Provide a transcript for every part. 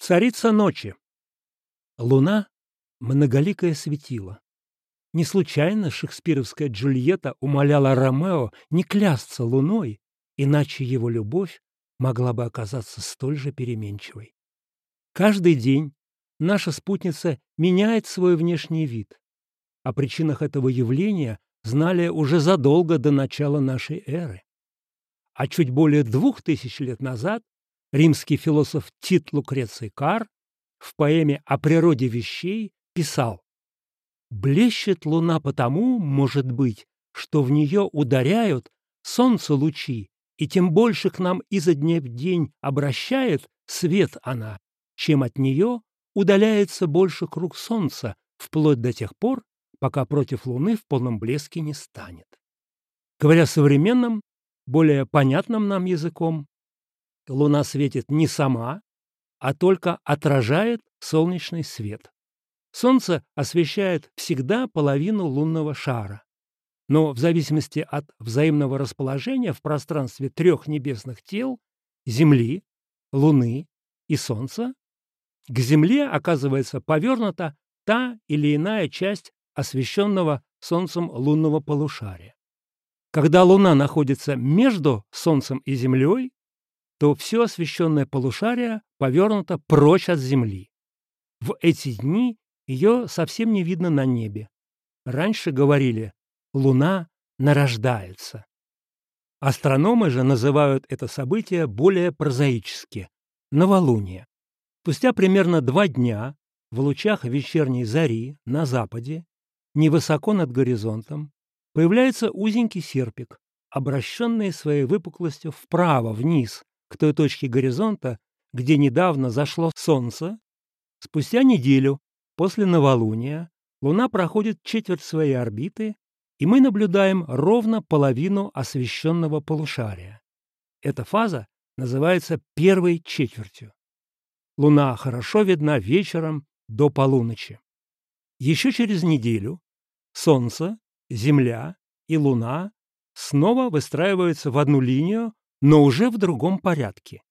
Царица ночи. Луна — многоликое светило. Не случайно шекспировская Джульетта умоляла Ромео не клясться луной, иначе его любовь могла бы оказаться столь же переменчивой. Каждый день наша спутница меняет свой внешний вид. О причинах этого явления знали уже задолго до начала нашей эры. А чуть более двух тысяч лет назад римский философ Тит Лукреций Кар в поэме «О природе вещей» писал «Блещет луна потому, может быть, что в нее ударяют солнце лучи, и тем больше к нам изо дня в день обращает свет она, чем от нее удаляется больше круг солнца, вплоть до тех пор, пока против луны в полном блеске не станет». Говоря современным, более понятным нам языком, Луна светит не сама, а только отражает солнечный свет. Солнце освещает всегда половину лунного шара. Но в зависимости от взаимного расположения в пространстве трех небесных тел – Земли, Луны и Солнца – к Земле оказывается повернута та или иная часть освещенного Солнцем лунного полушария. Когда Луна находится между Солнцем и Землей, то все освещенное полушарие повернуто прочь от Земли. В эти дни ее совсем не видно на небе. Раньше говорили «Луна нарождается». Астрономы же называют это событие более прозаически – новолуние. Спустя примерно два дня в лучах вечерней зари на западе, невысоко над горизонтом, появляется узенький серпик, обращенный своей выпуклостью вправо, вниз, к той точке горизонта, где недавно зашло солнце, спустя неделю после новолуния Луна проходит четверть своей орбиты, и мы наблюдаем ровно половину освещенного полушария. Эта фаза называется первой четвертью. Луна хорошо видна вечером до полуночи. Еще через неделю Солнце, Земля и Луна снова выстраиваются в одну линию но уже в другом порядке.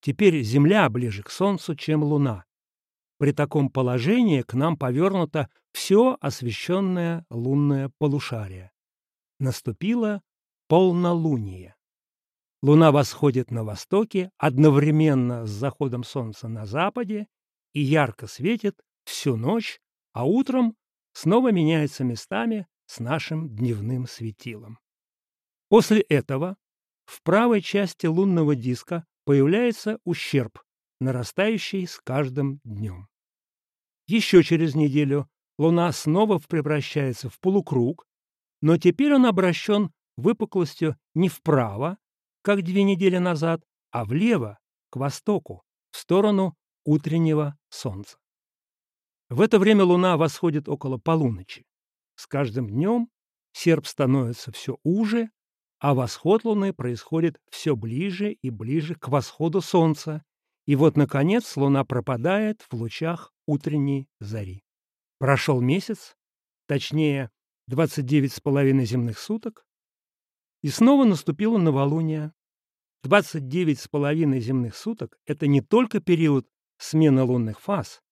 Теперь Земля ближе к Солнцу, чем Луна. При таком положении к нам повернуто все освещенное лунное полушарие. Наступило полнолуние. Луна восходит на востоке одновременно с заходом Солнца на западе и ярко светит всю ночь, а утром снова меняется местами с нашим дневным светилом. После этого в правой части лунного диска появляется ущерб, нарастающий с каждым днем. Еще через неделю Луна снова превращается в полукруг, но теперь он обращен выпуклостью не вправо, как две недели назад, а влево, к востоку, в сторону утреннего солнца. В это время Луна восходит около полуночи. С каждым днем серп становится все уже, а восход Луны происходит все ближе и ближе к восходу Солнца, и вот, наконец, Луна пропадает в лучах утренней зари. Прошел месяц, точнее, 29 с половиной земных суток, и снова наступило новолуние. 29 с половиной земных суток – это не только период смены лунных фаз,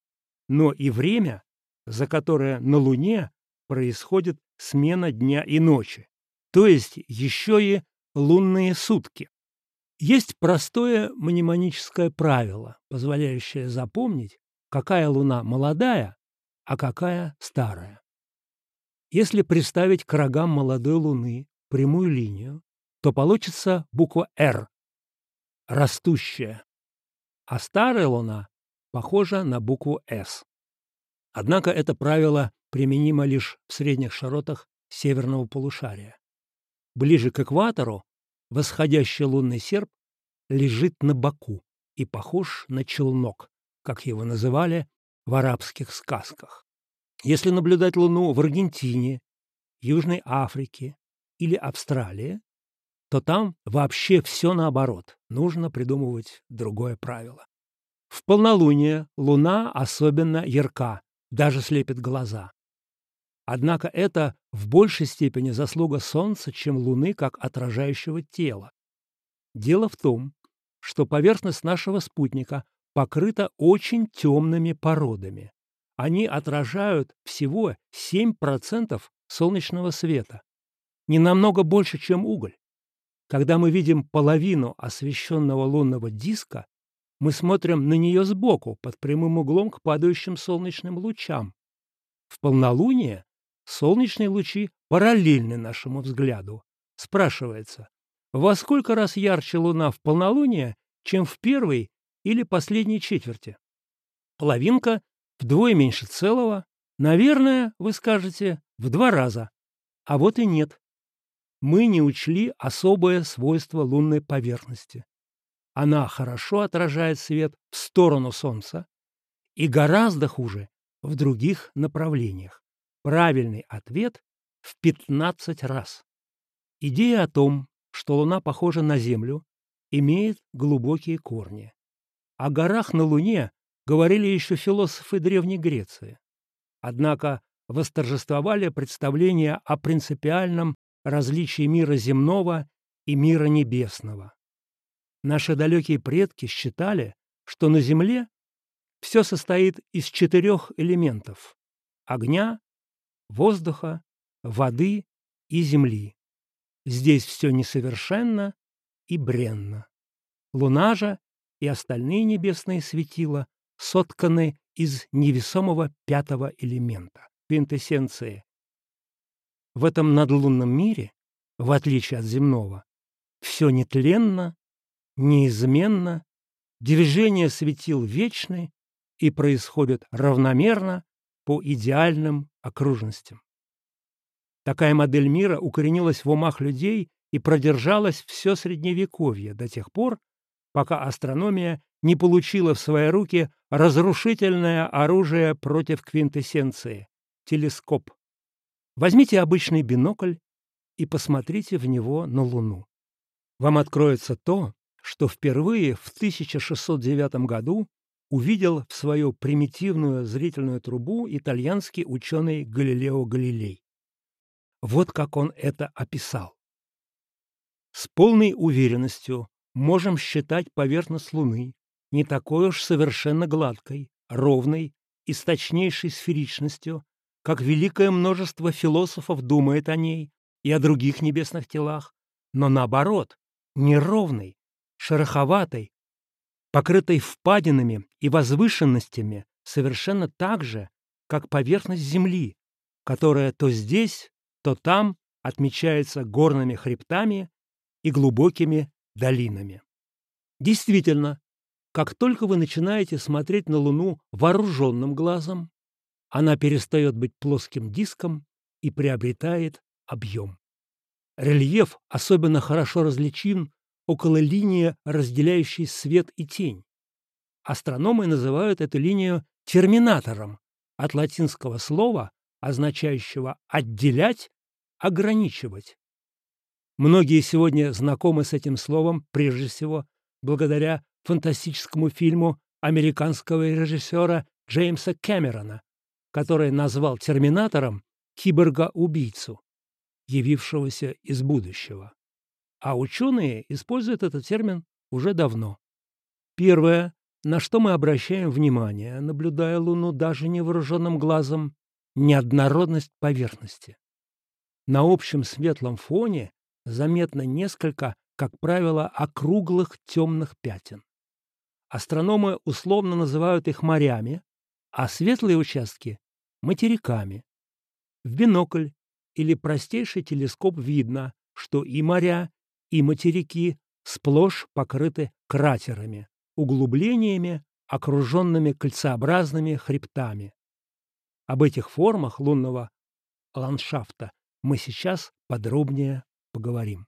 но и время, за которое на Луне происходит смена дня и ночи то есть еще и лунные сутки. Есть простое мнемоническое правило, позволяющее запомнить, какая луна молодая, а какая старая. Если представить к рогам молодой луны прямую линию, то получится буква «Р» – растущая, а старая луна похожа на букву «С». Однако это правило применимо лишь в средних широтах северного полушария. Ближе к экватору восходящий лунный серп лежит на боку и похож на челнок, как его называли в арабских сказках. Если наблюдать Луну в Аргентине, Южной Африке или Австралии, то там вообще все наоборот. Нужно придумывать другое правило. В полнолуние Луна особенно ярка, даже слепит глаза. Однако это в большей степени заслуга Солнца, чем Луны как отражающего тела. Дело в том, что поверхность нашего спутника покрыта очень темными породами. Они отражают всего 7% солнечного света, не намного больше, чем уголь. Когда мы видим половину освещенного лунного диска, мы смотрим на нее сбоку, под прямым углом к падающим солнечным лучам. В полнолуние солнечные лучи параллельны нашему взгляду. Спрашивается, во сколько раз ярче Луна в полнолуние, чем в первой или последней четверти? Половинка вдвое меньше целого. Наверное, вы скажете, в два раза. А вот и нет. Мы не учли особое свойство лунной поверхности. Она хорошо отражает свет в сторону Солнца и гораздо хуже в других направлениях. Правильный ответ в 15 раз. Идея о том, что Луна похожа на Землю, имеет глубокие корни. О горах на Луне говорили еще философы Древней Греции. Однако восторжествовали представления о принципиальном различии мира земного и мира небесного. Наши далекие предки считали, что на Земле все состоит из четырех элементов – огня, воздуха, воды и земли. Здесь все несовершенно и бренно. Луна же и остальные небесные светила сотканы из невесомого пятого элемента – квинтэссенции. В этом надлунном мире, в отличие от земного, все нетленно, неизменно, движения светил вечны и происходят равномерно по идеальным окружностям. Такая модель мира укоренилась в умах людей и продержалась все Средневековье до тех пор, пока астрономия не получила в свои руки разрушительное оружие против квинтэссенции – телескоп. Возьмите обычный бинокль и посмотрите в него на Луну. Вам откроется то, что впервые в 1609 году увидел в свою примитивную зрительную трубу итальянский ученый Галилео Галилей. Вот как он это описал. С полной уверенностью можем считать поверхность Луны не такой уж совершенно гладкой, ровной и с точнейшей сферичностью, как великое множество философов думает о ней и о других небесных телах, но наоборот, неровной, шероховатой, покрытой впадинами и возвышенностями совершенно так же, как поверхность Земли, которая то здесь, то там отмечается горными хребтами и глубокими долинами. Действительно, как только вы начинаете смотреть на Луну вооруженным глазом, она перестает быть плоским диском и приобретает объем. Рельеф особенно хорошо различим около линии, разделяющей свет и тень. Астрономы называют эту линию терминатором от латинского слова, означающего «отделять», «ограничивать». Многие сегодня знакомы с этим словом, прежде всего, благодаря фантастическому фильму американского режиссера Джеймса Кэмерона, который назвал терминатором киборга-убийцу, явившегося из будущего. А ученые используют этот термин уже давно. Первое, на что мы обращаем внимание, наблюдая Луну даже невооруженным глазом, неоднородность поверхности. На общем светлом фоне заметно несколько, как правило, округлых темных пятен. Астрономы условно называют их морями, а светлые участки – материками. В бинокль или простейший телескоп видно, что и моря, и материки сплошь покрыты кратерами, углублениями, окруженными кольцеобразными хребтами. Об этих формах лунного ландшафта мы сейчас подробнее поговорим.